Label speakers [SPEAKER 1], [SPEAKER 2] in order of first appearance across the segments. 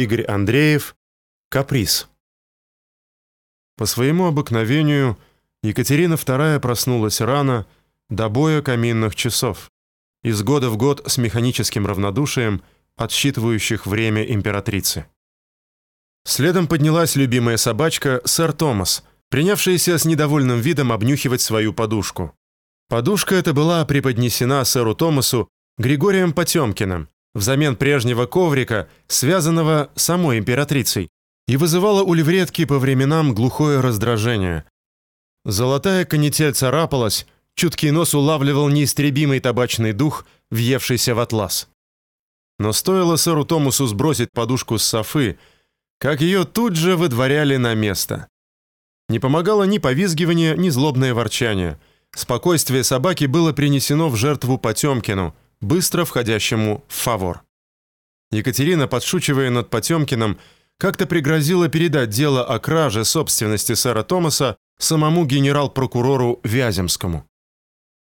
[SPEAKER 1] Игорь Андреев. Каприз. По своему обыкновению Екатерина II проснулась рано, до боя каминных часов, из года в год с механическим равнодушием, отсчитывающих время императрицы. Следом поднялась любимая собачка сэр Томас, принявшаяся с недовольным видом обнюхивать свою подушку. Подушка эта была преподнесена сэру Томасу Григорием Потемкиным взамен прежнего коврика, связанного самой императрицей, и вызывала у левретки по временам глухое раздражение. Золотая канитель царапалась, чуткий нос улавливал неистребимый табачный дух, въевшийся в атлас. Но стоило сэру Томасу сбросить подушку с софы, как ее тут же выдворяли на место. Не помогало ни повизгивание, ни злобное ворчание. Спокойствие собаки было принесено в жертву Потемкину, быстро входящему в фавор. Екатерина, подшучивая над Потемкиным, как-то пригрозила передать дело о краже собственности сэра Томаса самому генерал-прокурору Вяземскому.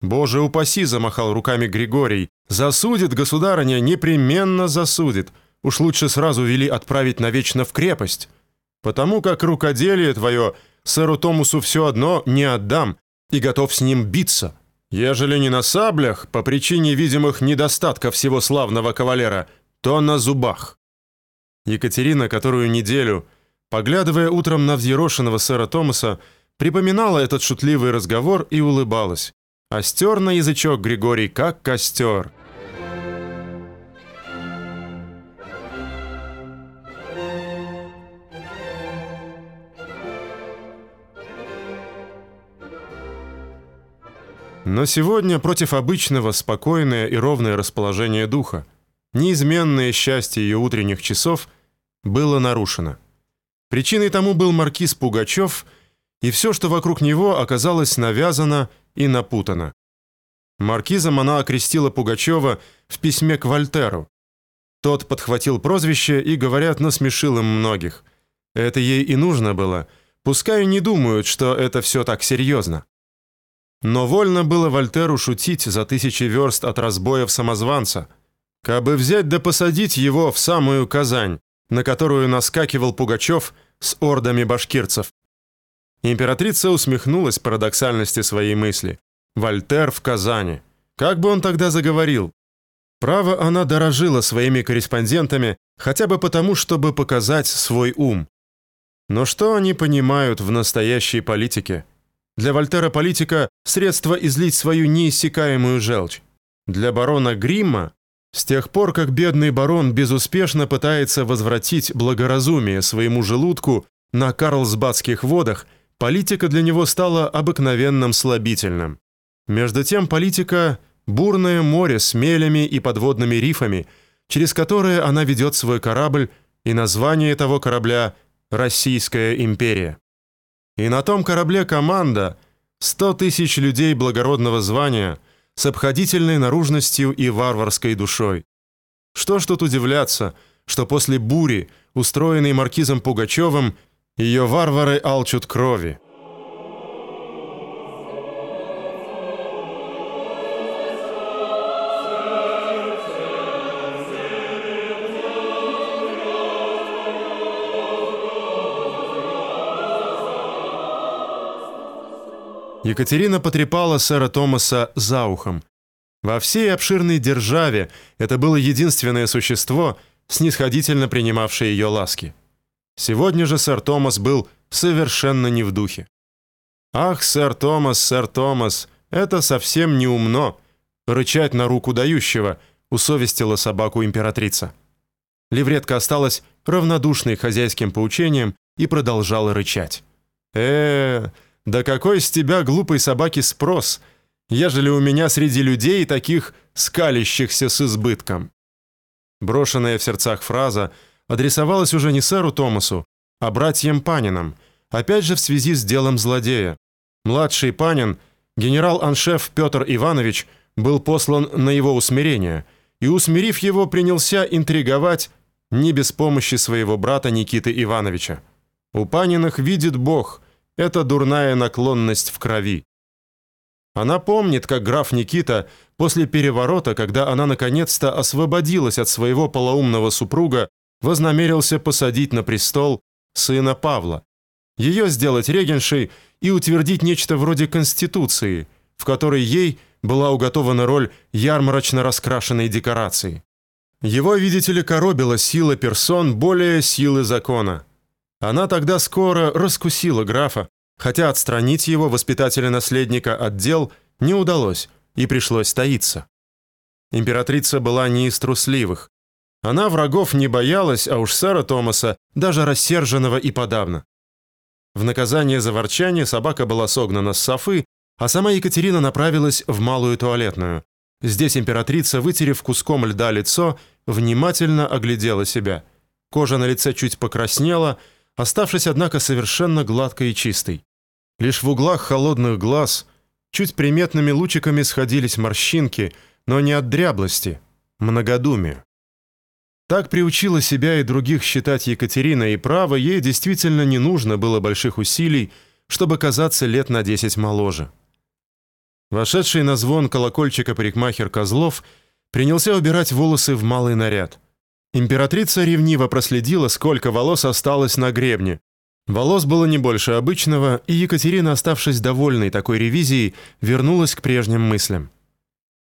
[SPEAKER 1] «Боже упаси!» – замахал руками Григорий. «Засудит, государыня, непременно засудит. Уж лучше сразу вели отправить навечно в крепость. Потому как рукоделие твое сэру Томасу все одно не отдам и готов с ним биться. Ежели не на саблях, по причине видимых недостатков всего славного кавалера, то на зубах». Екатерина, которую неделю, поглядывая утром на взъерошенного сэра Томаса, припоминала этот шутливый разговор и улыбалась. Остер на язычок Григорий, как костер. Но сегодня против обычного спокойное и ровное расположение духа, неизменное счастье ее утренних часов было нарушено. Причиной тому был маркиз Пугачев, и все, что вокруг него, оказалось навязано и напутана. Маркизом она окрестила Пугачева в письме к Вольтеру. Тот подхватил прозвище и, говорят, насмешил им многих. Это ей и нужно было. Пускай не думают, что это все так серьезно. Но вольно было Вольтеру шутить за тысячи верст от разбоев самозванца. Кабы взять да посадить его в самую Казань, на которую наскакивал Пугачев с ордами башкирцев. Императрица усмехнулась парадоксальности своей мысли. Вольтер в Казани. Как бы он тогда заговорил? Право, она дорожила своими корреспондентами хотя бы потому, чтобы показать свой ум. Но что они понимают в настоящей политике? Для Вольтера политика – средство излить свою неиссякаемую желчь. Для барона Гримма – с тех пор, как бедный барон безуспешно пытается возвратить благоразумие своему желудку на Карлсбадских водах – Политика для него стала обыкновенным слабительным. Между тем политика – бурное море с мелями и подводными рифами, через которые она ведет свой корабль, и название того корабля – Российская империя. И на том корабле команда – 100 тысяч людей благородного звания с обходительной наружностью и варварской душой. Что ж тут удивляться, что после бури, устроенной маркизом Пугачевым, ее варвары алчут крови. Екатерина потрепала сэра Томаса за ухом. Во всей обширной державе это было единственное существо, снисходительно принимавшее ее ласки. Сегодня же сэр Томас был совершенно не в духе. «Ах, сэр Томас, сэр Томас, это совсем не умно!» Рычать на руку дающего, усовестила собаку императрица. Левретка осталась равнодушной хозяйским поучениям и продолжала рычать. э да какой с тебя, глупой собаки, спрос, ежели у меня среди людей таких скалящихся с избытком?» Брошенная в сердцах фраза – адресовалась уже не сэру Томасу, а братьям Панинам, опять же в связи с делом злодея. Младший Панин, генерал-аншеф Петр Иванович, был послан на его усмирение, и, усмирив его, принялся интриговать не без помощи своего брата Никиты Ивановича. У Паниных видит Бог, это дурная наклонность в крови. Она помнит, как граф Никита после переворота, когда она наконец-то освободилась от своего полоумного супруга, вознамерился посадить на престол сына Павла, ее сделать регеншей и утвердить нечто вроде конституции, в которой ей была уготована роль ярмарочно раскрашенной декорации. Его, видите ли, коробила сила персон более силы закона. Она тогда скоро раскусила графа, хотя отстранить его, воспитателя-наследника, от дел не удалось, и пришлось таиться. Императрица была не из трусливых. Она врагов не боялась, а уж сэра Томаса, даже рассерженного и подавно. В наказание за ворчание собака была согнана с софы, а сама Екатерина направилась в малую туалетную. Здесь императрица, вытерев куском льда лицо, внимательно оглядела себя. Кожа на лице чуть покраснела, оставшись, однако, совершенно гладкой и чистой. Лишь в углах холодных глаз чуть приметными лучиками сходились морщинки, но не от дряблости, многодумия. Так приучила себя и других считать Екатерина, и право ей действительно не нужно было больших усилий, чтобы казаться лет на десять моложе. Вошедший на звон колокольчика парикмахер Козлов принялся убирать волосы в малый наряд. Императрица ревниво проследила, сколько волос осталось на гребне. Волос было не больше обычного, и Екатерина, оставшись довольной такой ревизией, вернулась к прежним мыслям.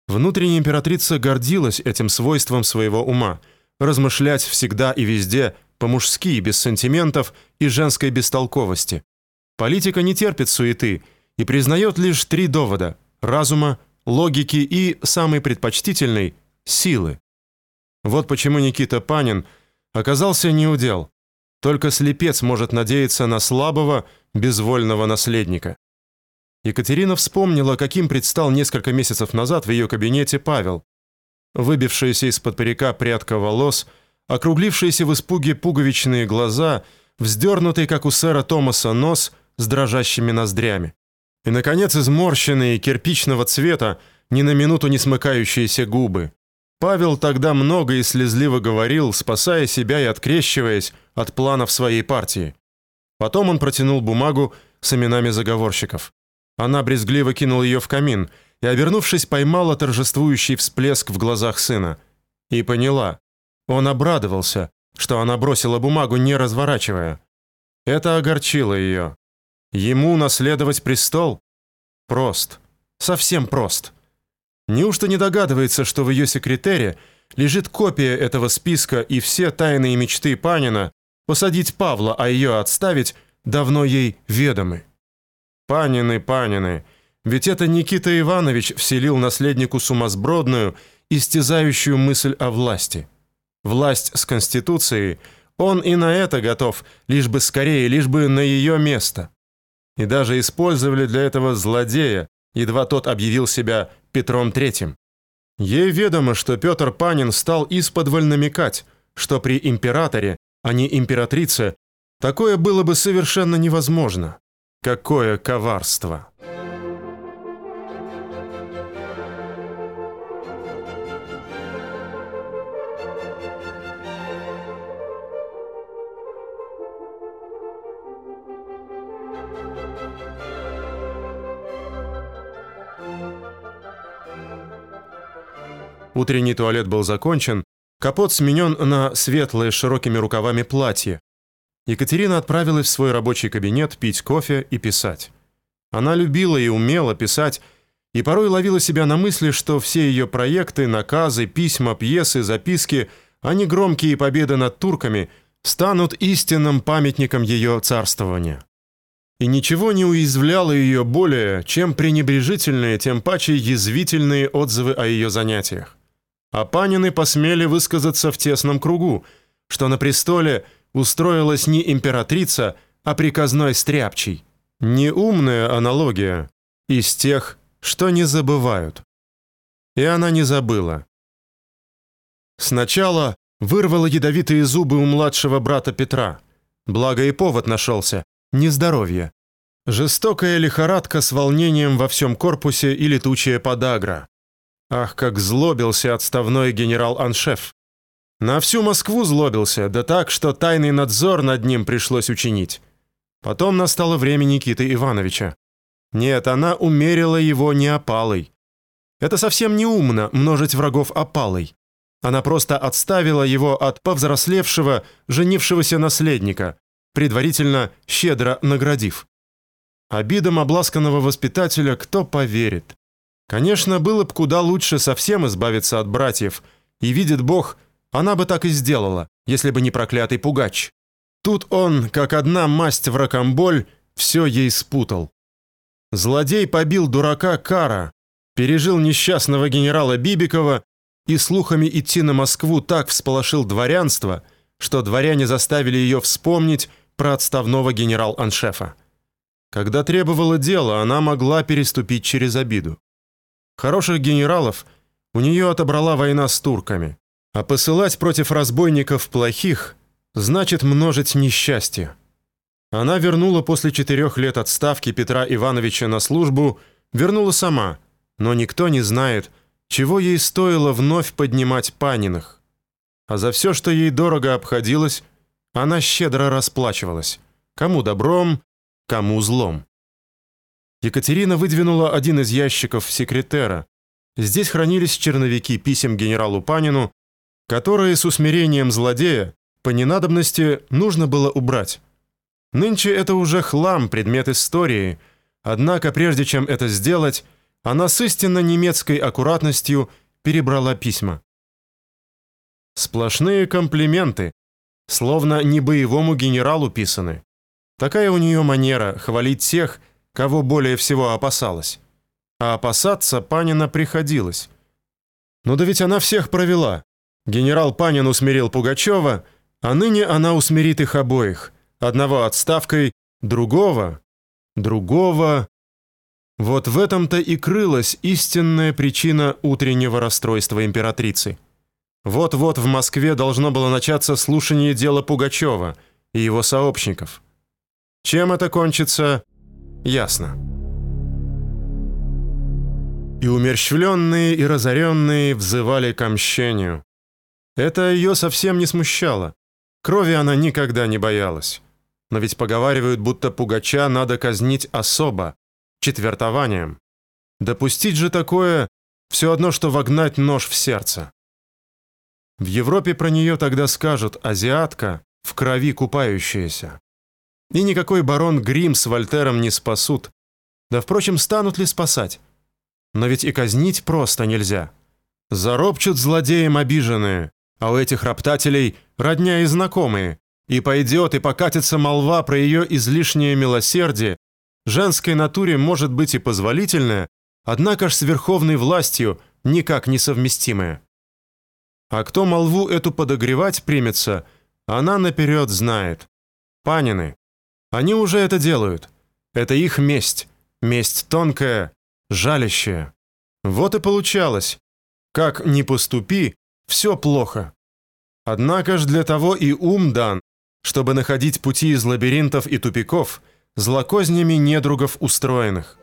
[SPEAKER 1] Внутренняя императрица гордилась этим свойством своего ума размышлять всегда и везде по-мужски, без сантиментов и женской бестолковости. Политика не терпит суеты и признает лишь три довода: разума, логики и самый предпочтительный силы. Вот почему Никита Панин оказался неудел. Только слепец может надеяться на слабого, безвольного наследника. Екатерина вспомнила, каким предстал несколько месяцев назад в ее кабинете Павел. Выбившаяся из-под парика прядка волос, округлившиеся в испуге пуговичные глаза, вздернутый, как у сэра Томаса, нос с дрожащими ноздрями. И, наконец, изморщенные кирпичного цвета, ни на минуту не смыкающиеся губы. Павел тогда много и слезливо говорил, спасая себя и открещиваясь от планов своей партии. Потом он протянул бумагу с именами заговорщиков. Она брезгливо кинула ее в камин и, обернувшись, поймала торжествующий всплеск в глазах сына. И поняла. Он обрадовался, что она бросила бумагу, не разворачивая. Это огорчило ее. Ему наследовать престол? Прост. Совсем прост. Неужто не догадывается, что в ее секретаре лежит копия этого списка и все тайные мечты Панина посадить Павла, а ее отставить, давно ей ведомы? Панины, Панины, ведь это Никита Иванович вселил наследнику сумасбродную, истязающую мысль о власти. Власть с конституцией, он и на это готов, лишь бы скорее, лишь бы на ее место. И даже использовали для этого злодея, едва тот объявил себя Петром III. Ей ведомо, что Петр Панин стал исподволь намекать, что при императоре, а не императрице, такое было бы совершенно невозможно. Какое коварство! Утренний туалет был закончен, капот сменен на светлое с широкими рукавами платье. Екатерина отправилась в свой рабочий кабинет пить кофе и писать. Она любила и умела писать, и порой ловила себя на мысли, что все ее проекты, наказы, письма, пьесы, записки, они громкие победы над турками, станут истинным памятником ее царствования. И ничего не уязвляло ее более, чем пренебрежительные, тем паче язвительные отзывы о ее занятиях а панины посмели высказаться в тесном кругу, что на престоле устроилась не императрица, а приказной стряпчий. Неумная аналогия из тех, что не забывают. И она не забыла. Сначала вырвала ядовитые зубы у младшего брата Петра. Благо и повод нашелся – нездоровье. Жестокая лихорадка с волнением во всем корпусе и летучая подагра. Ах, как злобился отставной генерал-аншеф. На всю Москву злобился, да так, что тайный надзор над ним пришлось учинить. Потом настало время Никиты Ивановича. Нет, она умерила его не опалой. Это совсем не умно множить врагов опалой. Она просто отставила его от повзрослевшего, женившегося наследника, предварительно щедро наградив. Обидам обласканного воспитателя кто поверит? Конечно, было бы куда лучше совсем избавиться от братьев, и видит Бог, она бы так и сделала, если бы не проклятый пугач. Тут он, как одна масть в ракомболь, все ей спутал. Злодей побил дурака Кара, пережил несчастного генерала Бибикова и слухами идти на Москву так всполошил дворянство, что дворяне заставили ее вспомнить про отставного генерал-аншефа. Когда требовало дело, она могла переступить через обиду. Хороших генералов у нее отобрала война с турками, а посылать против разбойников плохих значит множить несчастье. Она вернула после четырех лет отставки Петра Ивановича на службу, вернула сама, но никто не знает, чего ей стоило вновь поднимать Паниных. А за все, что ей дорого обходилось, она щедро расплачивалась. Кому добром, кому злом. Екатерина выдвинула один из ящиков секретера. Здесь хранились черновики писем генералу Панину, которые с усмирением злодея по ненадобности нужно было убрать. Нынче это уже хлам, предмет истории, однако прежде чем это сделать, она с истинно немецкой аккуратностью перебрала письма. Сплошные комплименты, словно не боевому генералу писаны. Такая у нее манера хвалить тех, кого более всего опасалась. А опасаться Панина приходилось. Но да ведь она всех провела. Генерал Панин усмирил Пугачева, а ныне она усмирит их обоих. Одного отставкой, другого, другого вот в этом-то и крылась истинная причина утреннего расстройства императрицы. Вот-вот в Москве должно было начаться слушание дела Пугачева и его сообщников. Чем это кончится, ясно. И умерщвленные, и разоренные взывали к мщению. Это ее совсем не смущало. Крови она никогда не боялась. Но ведь поговаривают, будто Пугача надо казнить особо, четвертованием. Допустить же такое все одно, что вогнать нож в сердце. В Европе про нее тогда скажут «азиатка, в крови купающаяся». И никакой барон Грим с Вольтером не спасут. Да, впрочем, станут ли спасать? Но ведь и казнить просто нельзя. Заропчут злодеям обиженные, а у этих роптателей родня и знакомые, и пойдет и покатится молва про ее излишнее милосердие Женской натуре может быть и позволительное, однако ж с верховной властью никак не совместимое. А кто молву эту подогревать примется, она наперед знает. Панины. Они уже это делают. Это их месть. Месть тонкая, жалящая. Вот и получалось. Как ни поступи, все плохо. Однако ж для того и ум дан, чтобы находить пути из лабиринтов и тупиков – злокознями недругов устроенных.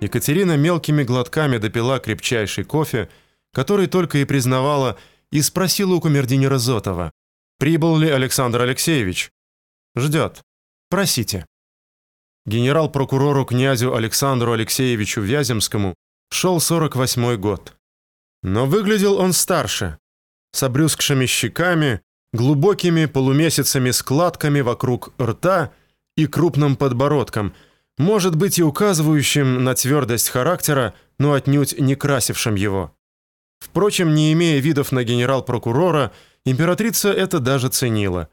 [SPEAKER 1] Екатерина мелкими глотками допила крепчайший кофе, который только и признавала, и спросила у камердинера Зотова, прибыл ли Александр Алексеевич. «Ждет. Просите». Генерал-прокурору князю Александру Алексеевичу Вяземскому шел 48 год. Но выглядел он старше, с обрюзгшими щеками, глубокими полумесяцами-складками вокруг рта и крупным подбородком, может быть и указывающим на твердость характера, но отнюдь не красившим его. Впрочем, не имея видов на генерал-прокурора, императрица это даже ценила.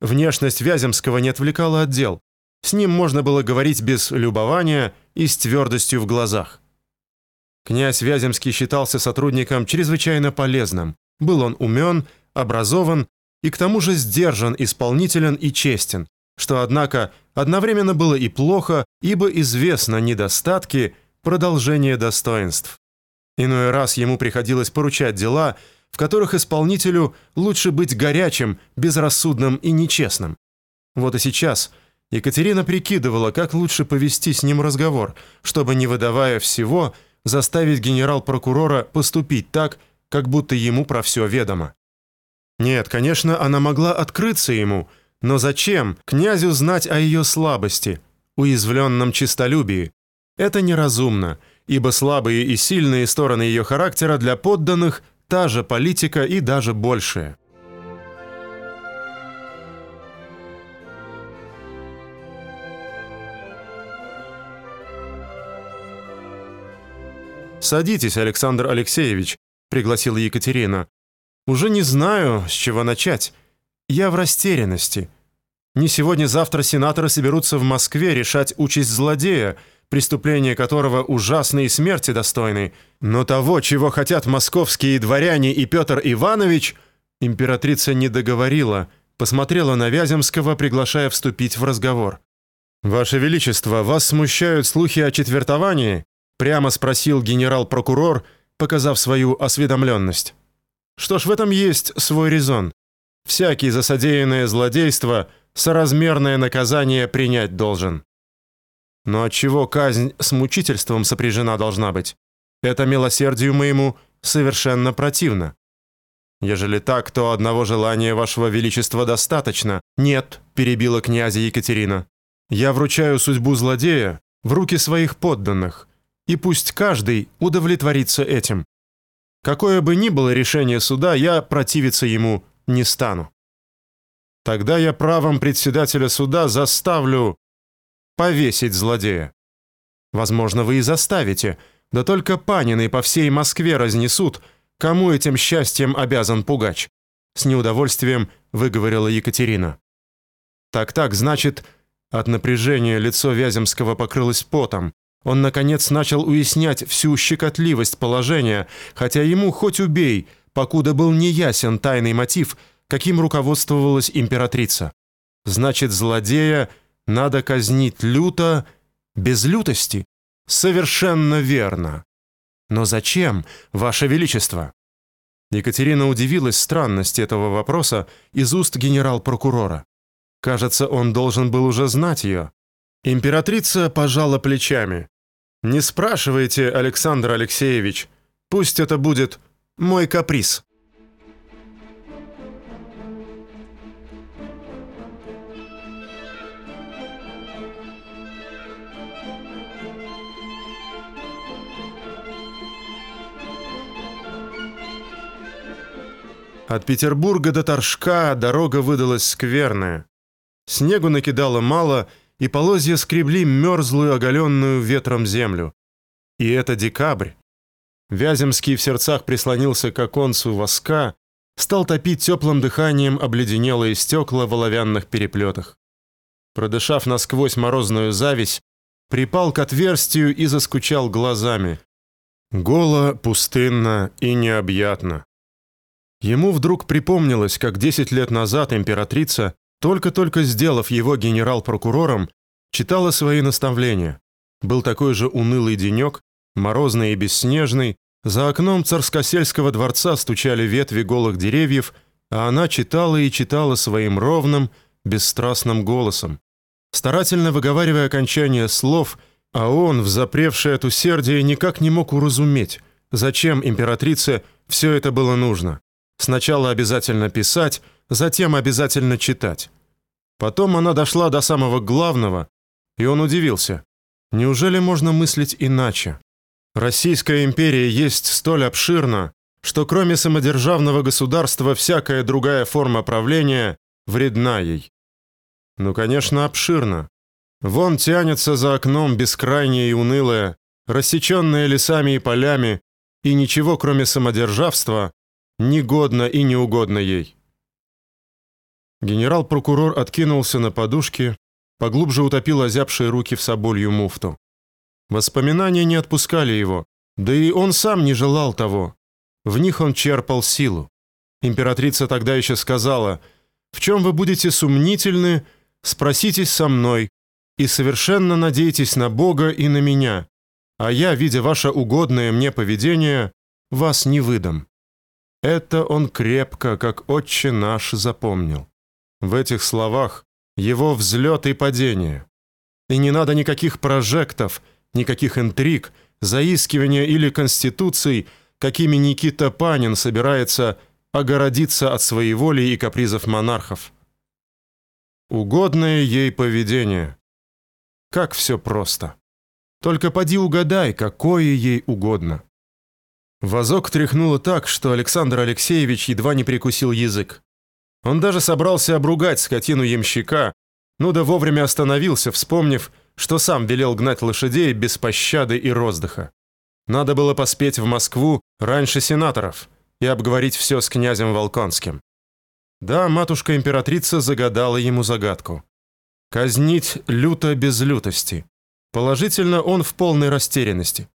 [SPEAKER 1] Внешность Вяземского не отвлекала от дел. С ним можно было говорить без любования и с твердостью в глазах. Князь Вяземский считался сотрудником чрезвычайно полезным. Был он умен, образован и к тому же сдержан, исполнителен и честен, что, однако, одновременно было и плохо, ибо известно недостатки продолжения достоинств. Иной раз ему приходилось поручать дела, в которых исполнителю лучше быть горячим, безрассудным и нечестным. Вот и сейчас Екатерина прикидывала, как лучше повести с ним разговор, чтобы, не выдавая всего, заставить генерал-прокурора поступить так, как будто ему про все ведомо. Нет, конечно, она могла открыться ему, Но зачем князю знать о ее слабости, уязвленном честолюбии? Это неразумно, ибо слабые и сильные стороны ее характера для подданных – та же политика и даже большая. «Садитесь, Александр Алексеевич», — пригласила Екатерина. «Уже не знаю, с чего начать. Я в растерянности. Не сегодня-завтра сенаторы соберутся в Москве решать участь злодея, преступления которого ужасны и смерти достойны. Но того, чего хотят московские дворяне и Петр Иванович, императрица не договорила, посмотрела на Вяземского, приглашая вступить в разговор. «Ваше Величество, вас смущают слухи о четвертовании?» Прямо спросил генерал-прокурор, показав свою осведомленность. Что ж, в этом есть свой резон. Всякий за содеянное злодейство соразмерное наказание принять должен. Но от чего казнь с мучительством сопряжена должна быть? Это милосердию моему совершенно противно. Ежели так, то одного желания вашего величества достаточно. Нет, перебила князя Екатерина. Я вручаю судьбу злодея в руки своих подданных и пусть каждый удовлетворится этим. Какое бы ни было решение суда, я противиться ему не стану. Тогда я правом председателя суда заставлю повесить злодея. Возможно, вы и заставите, да только панины по всей Москве разнесут, кому этим счастьем обязан пугач. С неудовольствием выговорила Екатерина. Так-так, значит, от напряжения лицо Вяземского покрылось потом. Он, наконец, начал уяснять всю щекотливость положения, хотя ему хоть убей, покуда был неясен тайный мотив, каким руководствовалась императрица. Значит, злодея надо казнить люто, без лютости? Совершенно верно. Но зачем, Ваше Величество? Екатерина удивилась странности этого вопроса из уст генерал-прокурора. Кажется, он должен был уже знать ее. Императрица пожала плечами. Не спрашивайте, Александр Алексеевич. Пусть это будет мой каприз. От Петербурга до Торжка дорога выдалась скверная. Снегу накидало мало, и полозья скребли мерзлую, оголенную ветром землю. И это декабрь. Вяземский в сердцах прислонился к оконцу воска, стал топить теплым дыханием обледенелые стекла в оловянных переплетах. Продышав насквозь морозную зависть, припал к отверстию и заскучал глазами. Голо, пустынно и необъятно. Ему вдруг припомнилось, как десять лет назад императрица только-только сделав его генерал-прокурором, читала свои наставления. Был такой же унылый денек, морозный и бесснежный, за окном царскосельского дворца стучали ветви голых деревьев, а она читала и читала своим ровным, бесстрастным голосом. Старательно выговаривая окончание слов, а он, взапревший от усердия, никак не мог уразуметь, зачем императрице все это было нужно. Сначала обязательно писать, затем обязательно читать. Потом она дошла до самого главного, и он удивился. Неужели можно мыслить иначе? Российская империя есть столь обширна, что кроме самодержавного государства всякая другая форма правления вредна ей. Ну, конечно, обширна. Вон тянется за окном бескрайнее и унылое, рассеченное лесами и полями, и ничего, кроме самодержавства, негодно и неугодно ей. Генерал-прокурор откинулся на подушке, поглубже утопил озябшие руки в соболью муфту. Воспоминания не отпускали его, да и он сам не желал того. В них он черпал силу. Императрица тогда еще сказала, «В чем вы будете сумнительны, спроситесь со мной, и совершенно надейтесь на Бога и на меня, а я, видя ваше угодное мне поведение, вас не выдам». Это он крепко, как отче наш, запомнил. В этих словах его взлет и падение. И не надо никаких прожектов, никаких интриг, заискивания или конституций, какими Никита Панин собирается огородиться от своей воли и капризов монархов. угодное ей поведение. Как все просто. Только поди угадай, какое ей угодно. Вазок тряхнуло так, что Александр Алексеевич едва не прикусил язык. Он даже собрался обругать скотину ямщика, ну да вовремя остановился, вспомнив, что сам велел гнать лошадей без пощады и роздыха. Надо было поспеть в Москву раньше сенаторов и обговорить все с князем Волконским. Да, матушка-императрица загадала ему загадку. Казнить люто без лютости. Положительно он в полной растерянности.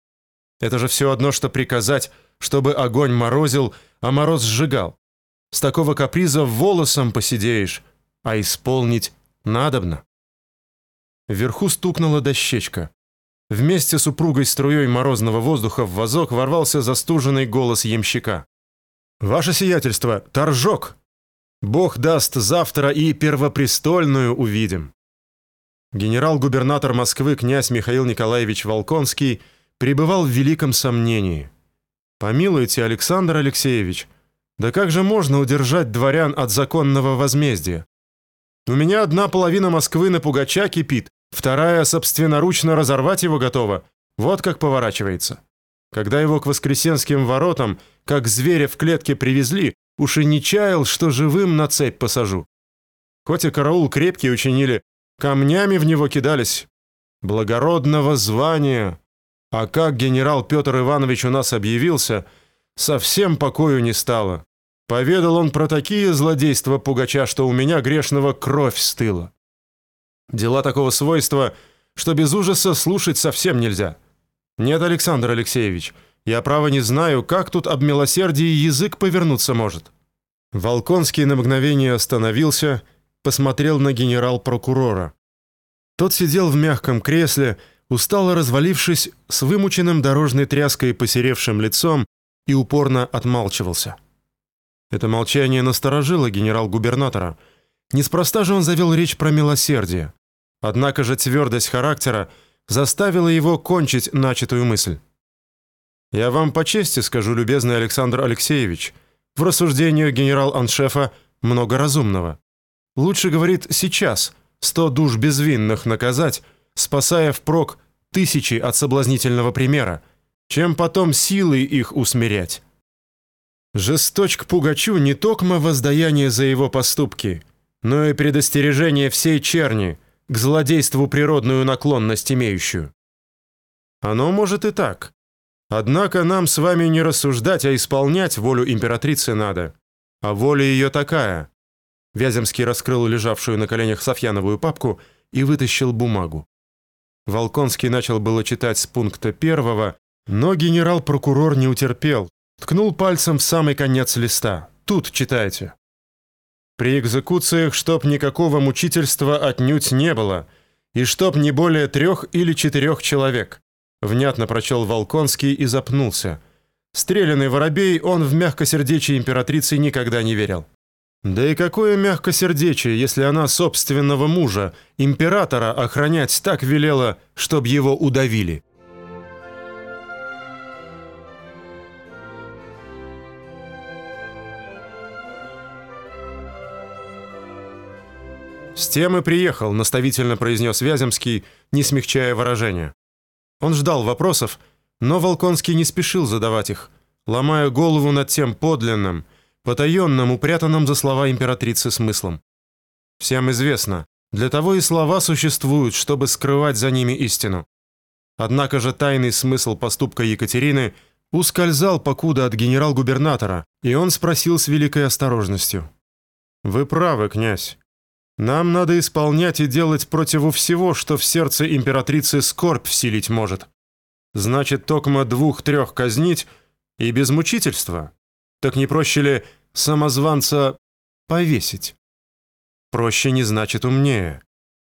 [SPEAKER 1] Это же все одно, что приказать, чтобы огонь морозил, а мороз сжигал. С такого каприза волосом посидеешь, а исполнить надобно. Вверху стукнула дощечка. Вместе с упругой струей морозного воздуха в вазок ворвался застуженный голос ямщика. «Ваше сиятельство, торжок! Бог даст завтра и первопрестольную увидим!» Генерал-губернатор Москвы князь Михаил Николаевич Волконский – пребывал в великом сомнении. Помилуйте, Александр Алексеевич, да как же можно удержать дворян от законного возмездия? У меня одна половина Москвы на пугача кипит, вторая собственноручно разорвать его готова. Вот как поворачивается. Когда его к Воскресенским воротам, как зверя в клетке привезли, уж и не чаял, что живым на цепь посажу. Хоть и караул крепкий учинили, камнями в него кидались. Благородного звания, а как генерал Петр Иванович у нас объявился, совсем покою не стало. Поведал он про такие злодейства пугача, что у меня грешного кровь стыла. Дела такого свойства, что без ужаса слушать совсем нельзя. Нет, Александр Алексеевич, я право не знаю, как тут об милосердии язык повернуться может. Волконский на мгновение остановился, посмотрел на генерал-прокурора. Тот сидел в мягком кресле, устало развалившись с вымученным дорожной тряской посеревшим лицом и упорно отмалчивался. Это молчание насторожило генерал-губернатора. Неспроста же он завел речь про милосердие. Однако же твердость характера заставила его кончить начатую мысль. «Я вам по чести скажу, любезный Александр Алексеевич, в рассуждениях генерал-аншефа много разумного. Лучше, говорит, сейчас сто душ безвинных наказать, спасая впрок тысячи от соблазнительного примера, чем потом силой их усмирять. Жесточ к пугачу не токмо воздаяние за его поступки, но и предостережение всей черни к злодейству природную наклонность имеющую. Оно может и так. Однако нам с вами не рассуждать, а исполнять волю императрицы надо. А воля ее такая. Вяземский раскрыл лежавшую на коленях Софьяновую папку и вытащил бумагу. Волконский начал было читать с пункта первого, но генерал-прокурор не утерпел, ткнул пальцем в самый конец листа. Тут читайте. При экзекуциях, чтоб никакого мучительства отнюдь не было, и чтоб не более трех или четырех человек. Внятно прочел Волконский и запнулся. Стрелянный воробей он в мягкосердечие императрицы никогда не верил. Да и какое мягкосердечие, если она собственного мужа, императора, охранять так велела, чтоб его удавили. «С тем и приехал», — наставительно произнес Вяземский, не смягчая выражения. Он ждал вопросов, но Волконский не спешил задавать их, ломая голову над тем подлинным — потаенным, упрятанным за слова императрицы смыслом. Всем известно, для того и слова существуют, чтобы скрывать за ними истину. Однако же тайный смысл поступка Екатерины ускользал покуда от генерал-губернатора, и он спросил с великой осторожностью. «Вы правы, князь. Нам надо исполнять и делать противу всего, что в сердце императрицы скорбь вселить может. Значит, токмо двух-трех казнить и без мучительства. Так не проще ли самозванца повесить? Проще не значит умнее.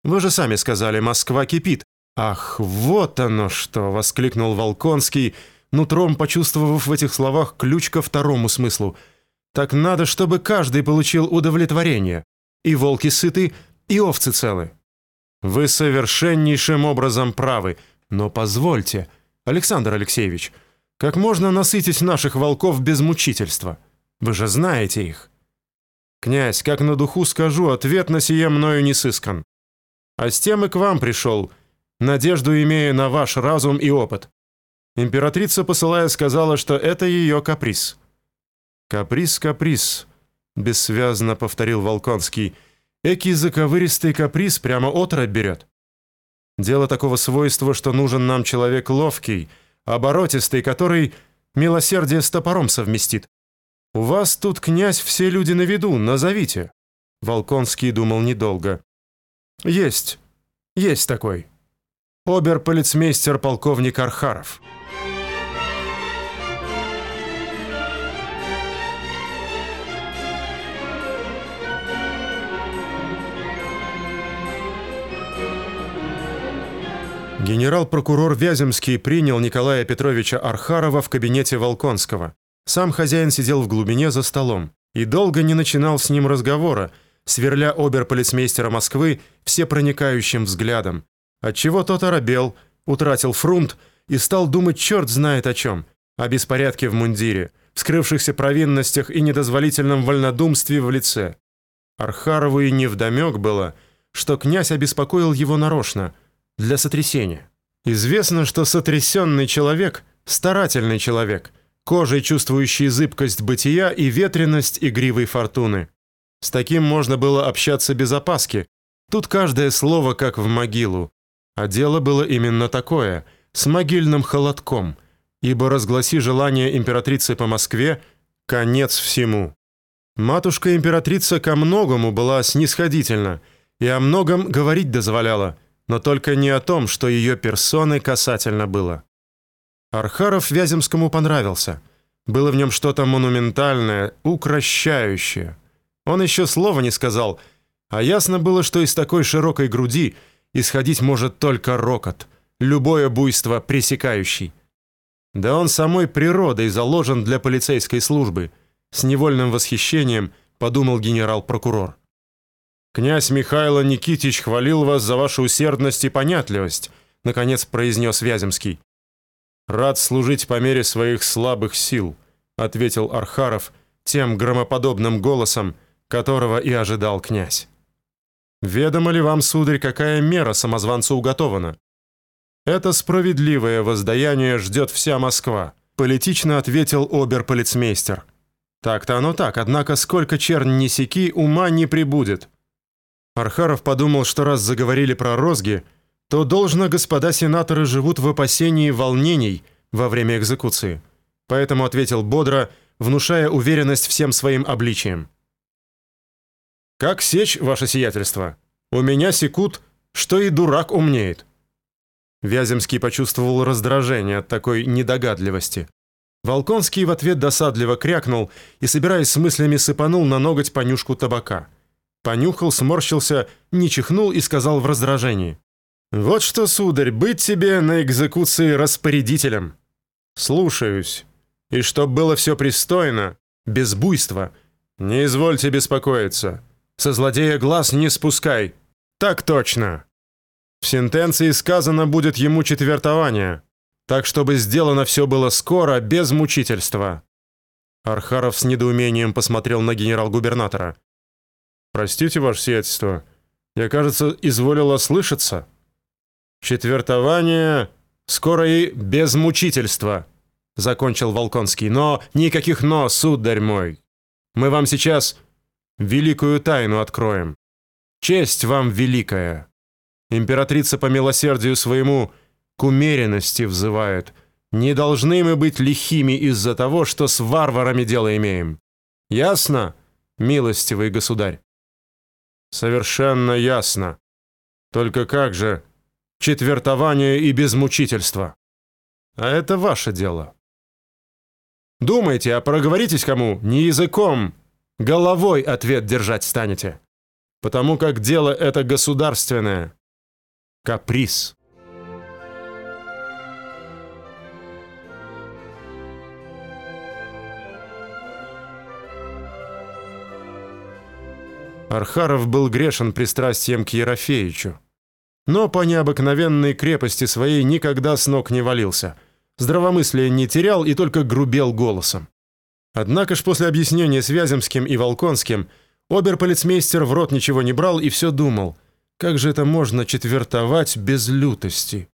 [SPEAKER 1] Вы же сами сказали, Москва кипит. Ах, вот оно что, воскликнул Волконский, нутром почувствовав в этих словах ключ ко второму смыслу. Так надо, чтобы каждый получил удовлетворение. И волки сыты, и овцы целы. Вы совершеннейшим образом правы, но позвольте, Александр Алексеевич, как можно насытить наших волков без мучительства? Вы же знаете их. Князь, как на духу скажу, ответ на сие мною не сыскан. А с тем и к вам пришел, надежду имея на ваш разум и опыт. Императрица, посылая, сказала, что это ее каприз. Каприз, каприз, бессвязно повторил Волконский. Экий заковыристый каприз прямо отрабь берет. Дело такого свойства, что нужен нам человек ловкий, оборотистый, который милосердие с топором совместит. У вас тут, князь, все люди на виду, назовите. Волконский думал недолго. Есть. Есть такой. Обер-полицмейстер полковник Архаров. Генерал-прокурор Вяземский принял Николая Петровича Архарова в кабинете Волконского. Сам хозяин сидел в глубине за столом и долго не начинал с ним разговора, сверля оберполицмейстера Москвы всепроникающим взглядом. Отчего тот оробел, утратил фрунт и стал думать черт знает о чем, о беспорядке в мундире, вскрывшихся провинностях и недозволительном вольнодумстве в лице. Архарову и невдомек было, что князь обеспокоил его нарочно – для сотрясения. Известно, что сотрясенный человек старательный человек, кожей чувствующий зыбкость бытия и ветренность игривой фортуны. С таким можно было общаться без опаски. Тут каждое слово как в могилу. А дело было именно такое, с могильным холодком, ибо разгласи желание императрицы по Москве, конец всему. Матушка императрица ко многому была снисходительна и о многом говорить дозволяла, но только не о том, что ее персоны касательно было. Архаров Вяземскому понравился. Было в нем что-то монументальное, укращающее. Он еще слова не сказал, а ясно было, что из такой широкой груди исходить может только рокот, любое буйство пресекающий. Да он самой природой заложен для полицейской службы, с невольным восхищением подумал генерал-прокурор. Князь Михайло Никитич хвалил вас за вашу усердность и понятливость, наконец произнес Вяземский. Рад служить по мере своих слабых сил, ответил Архаров тем громоподобным голосом, которого и ожидал князь. Ведомо ли вам, сударь, какая мера самозванцу уготована? Это справедливое воздаяние ждет вся Москва, политично ответил оберполицмейстер. Так-то оно так, однако сколько чернь не секи, ума не прибудет. Архаров подумал, что раз заговорили про розги, то должно господа сенаторы живут в опасении волнений во время экзекуции. Поэтому ответил бодро, внушая уверенность всем своим обличием. Как сечь ваше сиятельство? У меня секут, что и дурак умнеет. Вяземский почувствовал раздражение от такой недогадливости. Волконский в ответ досадливо крякнул и, собираясь с мыслями, сыпанул на ноготь понюшку табака. Понюхал, сморщился, не чихнул и сказал в раздражении: "Вот что, сударь, быть тебе на экзекуции распорядителем. Слушаюсь. И чтоб было все пристойно, без буйства. Не извольте беспокоиться. Со злодея глаз не спускай. Так точно. В сентенции сказано будет ему четвертование, так чтобы сделано все было скоро, без мучительства". Архаров с недоумением посмотрел на генерал-губернатора. Простите, ваше сиятельство. Я, кажется, изволил ослышаться. Четвертование скоро и без мучительства, закончил Волконский. Но никаких но, сударь мой. Мы вам сейчас великую тайну откроем. Честь вам великая. Императрица по милосердию своему к умеренности взывает. Не должны мы быть лихими из-за того, что с варварами дело имеем. Ясно, милостивый государь? Совершенно ясно. Только как же четвертование и без мучительства? А это ваше дело. Думайте, а проговоритесь кому не языком, головой ответ держать станете. Потому как дело это государственное. Каприз. Архаров был грешен пристрастием к Ерофеичу. Но по необыкновенной крепости своей никогда с ног не валился. Здравомыслие не терял и только грубел голосом. Однако ж после объяснения с Вяземским и Волконским Оберполицмейстер в рот ничего не брал и все думал, как же это можно четвертовать без лютости.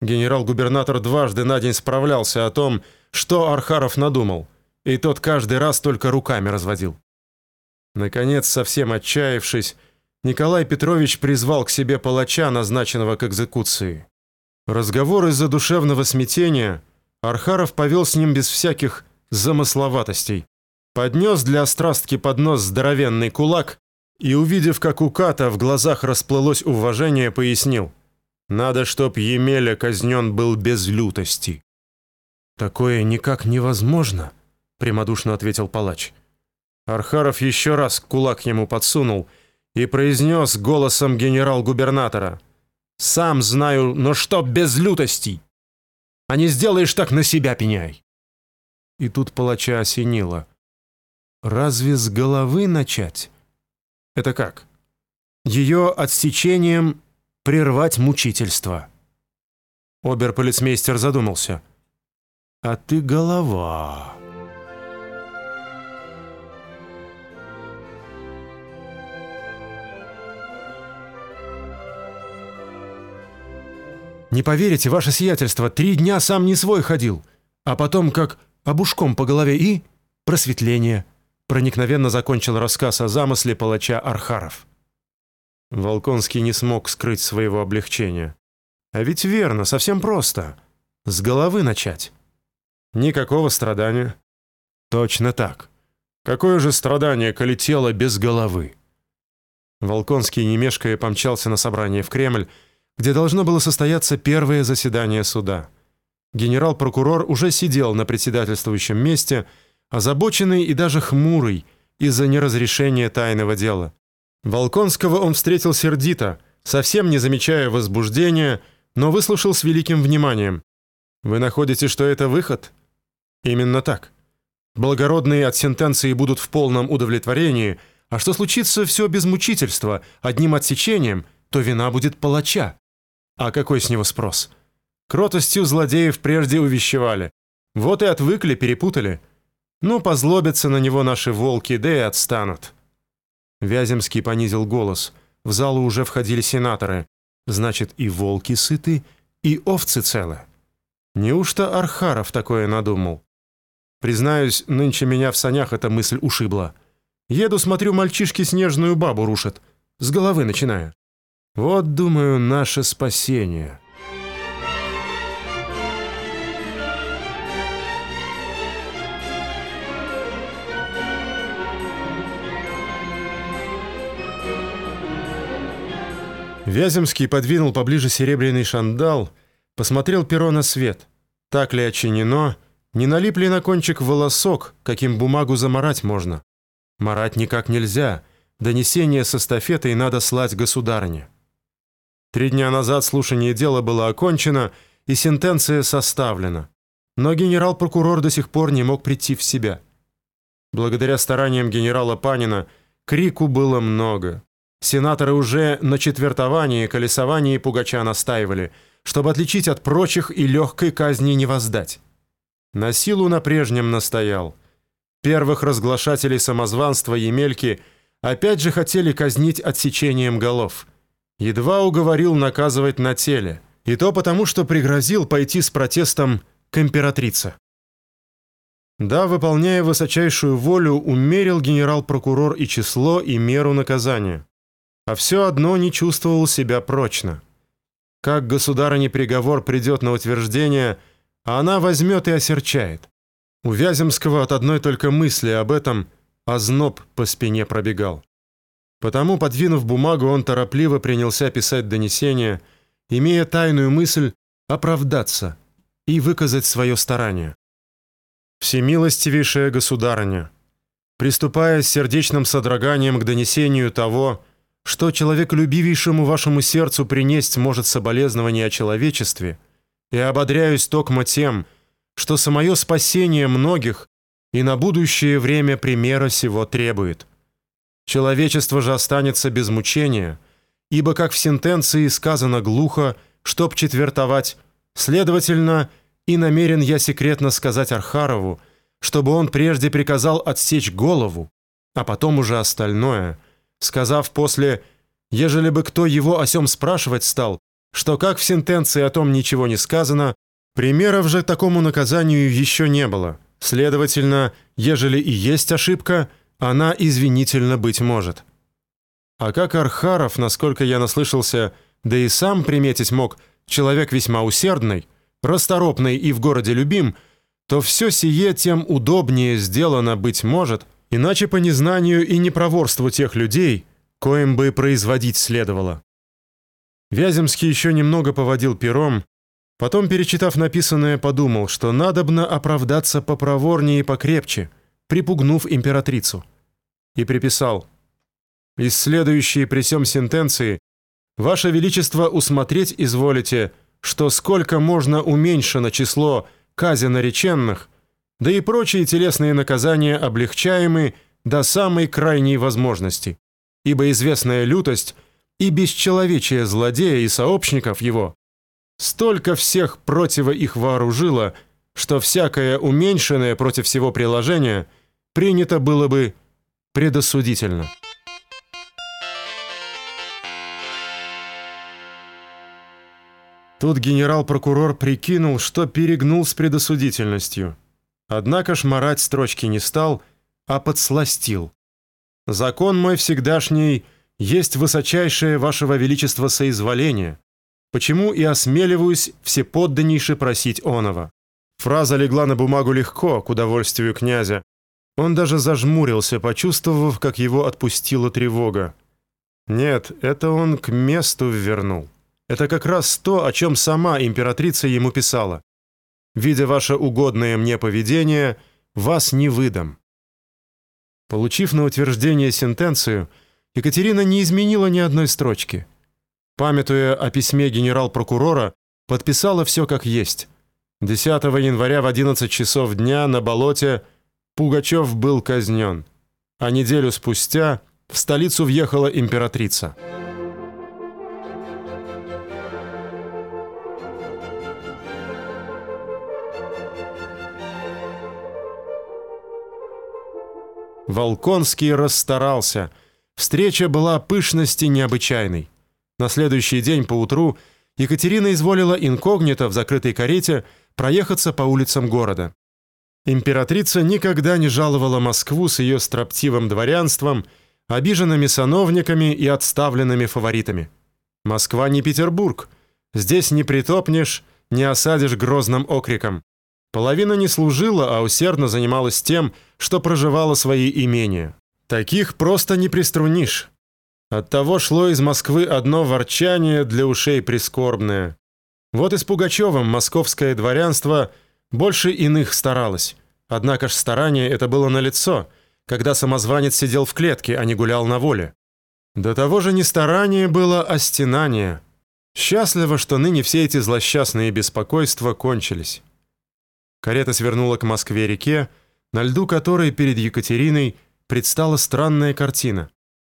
[SPEAKER 1] Генерал-губернатор дважды на день справлялся о том, что Архаров надумал, и тот каждый раз только руками разводил. Наконец, совсем отчаявшись, Николай Петрович призвал к себе палача, назначенного к экзекуции. Разговор из-за душевного смятения Архаров повел с ним без всяких замысловатостей. Поднес для острастки поднос здоровенный кулак и, увидев, как у Ката в глазах расплылось уважение, пояснил. «Надо, чтоб Емеля казнен был без лютости». «Такое никак невозможно», — прямодушно ответил палач. Архаров еще раз кулак ему подсунул и произнес голосом генерал-губернатора. «Сам знаю, но что без лютости? А не сделаешь так, на себя пеняй!» И тут палача осенило. «Разве с головы начать?» «Это как?» «Ее отсечением прервать мучительство». Оберполицмейстер задумался. «А ты голова...» Не поверите, ваше сиятельство, три дня сам не свой ходил, а потом как обушком по голове и просветление. Проникновенно закончил рассказ о замысле палача Архаров. Волконский не смог скрыть своего облегчения. А ведь верно, совсем просто. С головы начать. Никакого страдания. Точно так. Какое же страдание, коли тело без головы? Волконский, не мешкая, помчался на собрание в Кремль, где должно было состояться первое заседание суда. Генерал-прокурор уже сидел на председательствующем месте, озабоченный и даже хмурый из-за неразрешения тайного дела. Волконского он встретил сердито, совсем не замечая возбуждения, но выслушал с великим вниманием. «Вы находите, что это выход?» «Именно так. Благородные от сентенции будут в полном удовлетворении, а что случится все без мучительства, одним отсечением, то вина будет палача. А какой с него спрос? Кротостью злодеев прежде увещевали. Вот и отвыкли, перепутали. Ну, позлобятся на него наши волки, да и отстанут. Вяземский понизил голос. В залу уже входили сенаторы. Значит, и волки сыты, и овцы целы. Неужто Архаров такое надумал? Признаюсь, нынче меня в санях эта мысль ушибла. Еду, смотрю, мальчишки снежную бабу рушат. С головы начинаю. Вот, думаю, наше спасение. Вяземский подвинул поближе серебряный шандал, посмотрел перо на свет. Так ли очинено, не налип ли на кончик волосок, каким бумагу заморать можно? Марать никак нельзя, донесение со стафетой надо слать государыне. Три дня назад слушание дела было окончено и сентенция составлена. Но генерал-прокурор до сих пор не мог прийти в себя. Благодаря стараниям генерала Панина крику было много. Сенаторы уже на четвертовании колесовании Пугача настаивали, чтобы отличить от прочих и легкой казни не воздать. На силу на прежнем настоял. Первых разглашателей самозванства Емельки опять же хотели казнить отсечением голов – едва уговорил наказывать на теле, и то потому, что пригрозил пойти с протестом к императрице. Да, выполняя высочайшую волю, умерил генерал-прокурор и число, и меру наказания. А все одно не чувствовал себя прочно. Как государыне приговор придет на утверждение, а она возьмет и осерчает. У Вяземского от одной только мысли об этом озноб по спине пробегал. Потому, подвинув бумагу, он торопливо принялся писать донесение, имея тайную мысль оправдаться и выказать свое старание. Всемилостивейшая государыня, приступая с сердечным содроганием к донесению того, что человеколюбивейшему вашему сердцу принесть может соболезнование о человечестве, и ободряюсь токмо тем, что самое спасение многих и на будущее время примера сего требует. Человечество же останется без мучения, ибо, как в сентенции сказано глухо, чтоб четвертовать, следовательно, и намерен я секретно сказать Архарову, чтобы он прежде приказал отсечь голову, а потом уже остальное, сказав после «Ежели бы кто его о сем спрашивать стал, что как в сентенции о том ничего не сказано, примеров же такому наказанию еще не было. Следовательно, ежели и есть ошибка, она извинительно быть может». А как Архаров, насколько я наслышался, да и сам приметить мог, человек весьма усердный, расторопный и в городе любим, то все сие тем удобнее сделано, быть может, иначе по незнанию и непроворству тех людей, коим бы производить следовало. Вяземский еще немного поводил пером, потом, перечитав написанное, подумал, что надобно оправдаться попроворнее и покрепче, припугнув императрицу, и приписал – из следующей при сём сентенции Ваше Величество усмотреть изволите, что сколько можно уменьшено число казинореченных, да и прочие телесные наказания облегчаемы до самой крайней возможности, ибо известная лютость и бесчеловечие злодея и сообщников его столько всех противо их вооружила, что всякое уменьшенное против всего приложение принято было бы предосудительно. Тут генерал-прокурор прикинул, что перегнул с предосудительностью. Однако ж марать строчки не стал, а подсластил. «Закон мой всегдашний есть высочайшее вашего величества соизволение, почему и осмеливаюсь всеподданнейше просить оного». Фраза легла на бумагу легко, к удовольствию князя. Он даже зажмурился, почувствовав, как его отпустила тревога. Нет, это он к месту вернул. Это как раз то, о чем сама императрица ему писала. «Видя ваше угодное мне поведение, вас не выдам». Получив на утверждение сентенцию, Екатерина не изменила ни одной строчки. Памятуя о письме генерал-прокурора, подписала все как есть. 10 января в 11 часов дня на болоте Пугачев был казнен, а неделю спустя в столицу въехала императрица. Волконский расстарался. Встреча была пышности необычайной. На следующий день поутру Екатерина изволила инкогнито в закрытой карете проехаться по улицам города. Императрица никогда не жаловала Москву с ее строптивым дворянством, обиженными сановниками и отставленными фаворитами. Москва не Петербург. Здесь не притопнешь, не осадишь грозным окриком. Половина не служила, а усердно занималась тем, что проживала свои имения. Таких просто не приструнишь. Оттого шло из Москвы одно ворчание для ушей прискорбное. Вот и с Пугачевым московское дворянство больше иных старалось. Однако ж старание это было налицо, когда самозванец сидел в клетке, а не гулял на воле. До того же не старание было, а стенание. Счастливо, что ныне все эти злосчастные беспокойства кончились. Карета свернула к Москве-реке, на льду которой перед Екатериной предстала странная картина.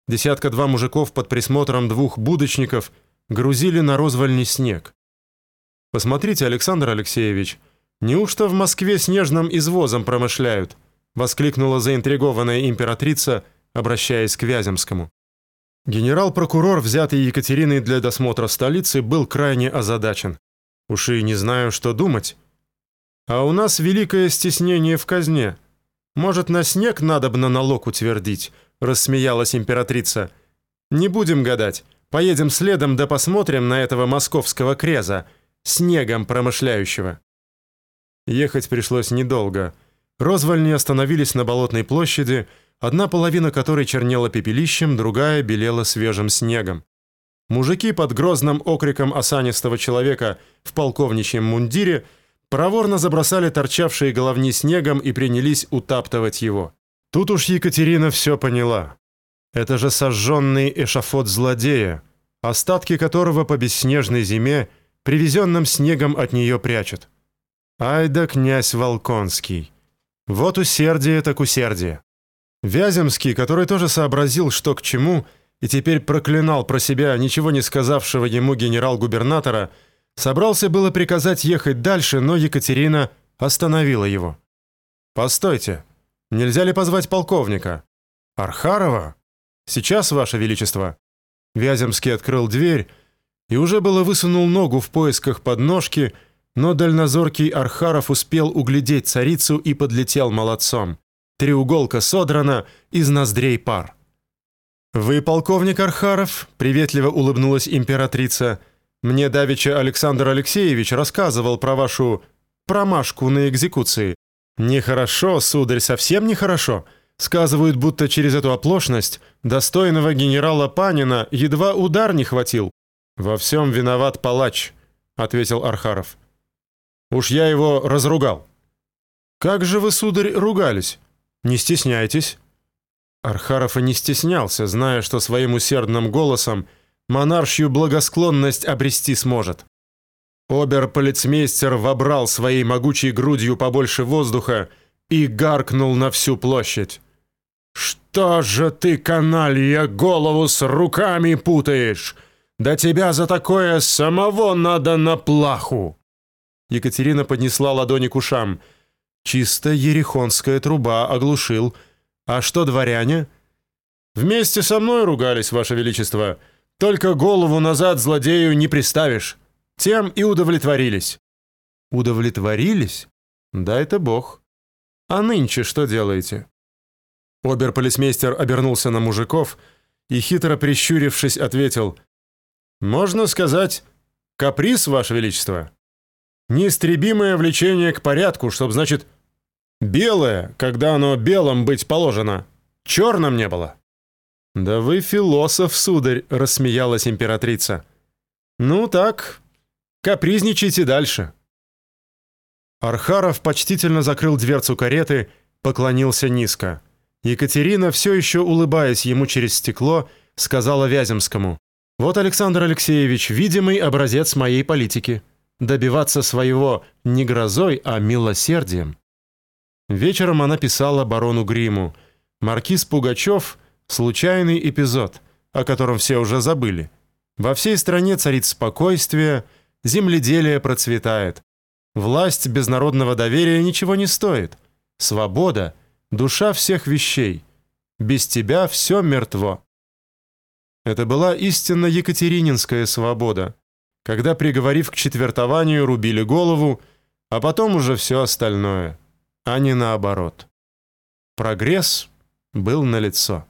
[SPEAKER 1] Десятка-два мужиков под присмотром двух будочников грузили на розвальни снег. «Посмотрите, Александр Алексеевич, неужто в Москве снежным извозом промышляют?» воскликнула заинтригованная императрица, обращаясь к Вяземскому. Генерал-прокурор, взятый Екатериной для досмотра столицы, был крайне озадачен. «Уж и не знаю, что думать». А у нас великое стеснение в казне. Может, на снег надо бы на налог утвердить, рассмеялась императрица. Не будем гадать. Поедем следом да посмотрим на этого московского креза, снегом промышляющего. Ехать пришлось недолго. Розвольни остановились на болотной площади, одна половина которой чернела пепелищем, другая белела свежим снегом. Мужики под грозным окриком осанистого человека в полковничьем мундире проворно забросали торчавшие головни снегом и принялись утаптывать его. Тут уж Екатерина все поняла. Это же сожженный эшафот злодея, остатки которого по бесснежной зиме привезенным снегом от нее прячут. Ай да князь Волконский. Вот усердие так усердие. Вяземский, который тоже сообразил, что к чему, и теперь проклинал про себя ничего не сказавшего ему генерал-губернатора, Собрался было приказать ехать дальше, но Екатерина остановила его. «Постойте, нельзя ли позвать полковника? Архарова? Сейчас, Ваше Величество. Вяземский открыл дверь и уже было высунул ногу в поисках подножки, но дальнозоркий Архаров успел углядеть царицу и подлетел молодцом. Треуголка содрана, из ноздрей пар. «Вы полковник Архаров?» — приветливо улыбнулась императрица. «Мне давеча Александр Алексеевич рассказывал про вашу промашку на экзекуции. Нехорошо, сударь, совсем нехорошо. Сказывают, будто через эту оплошность достойного генерала Панина едва удар не хватил. Во всем виноват палач, ответил Архаров. Уж я его разругал. Как же вы, сударь, ругались? Не стесняйтесь. Архаров и не стеснялся, зная, что своим усердным голосом монаршью благосклонность обрести сможет. Обер-полицмейстер вобрал своей могучей грудью побольше воздуха и гаркнул на всю площадь. «Что же ты, каналья, голову с руками путаешь? Да тебя за такое самого надо на плаху!» Екатерина поднесла ладони к ушам. «Чисто ерехонская труба оглушил. А что дворяне?» «Вместе со мной ругались, Ваше Величество. Только голову назад злодею не приставишь». Тем и удовлетворились. Удовлетворились? Да это бог. А нынче что делаете? Оберполицмейстер обернулся на мужиков и хитро прищурившись ответил: "Можно сказать, каприз, ваше величество. Неистребимое влечение к порядку, чтоб, значит, белое, когда оно белым быть положено, черным не было". "Да вы философ, сударь", рассмеялась императрица. "Ну так, Капризничайте дальше. Архаров почтительно закрыл дверцу кареты, поклонился низко. Екатерина, все еще улыбаясь ему через стекло, сказала Вяземскому: "Вот Александр Алексеевич, видимый образец моей политики. Добиваться своего не грозой, а милосердием". Вечером она писала барону Гриму: "Маркиз Пугачев случайный эпизод, о котором все уже забыли. Во всей стране царит спокойствие, земледелие процветает. Власть без народного доверия ничего не стоит. Свобода душа всех вещей. Без тебя все мертво. Это была истинно екатерининская свобода, когда приговорив к четвертованию рубили голову, а потом уже все остальное, а не наоборот. Прогресс был налицо.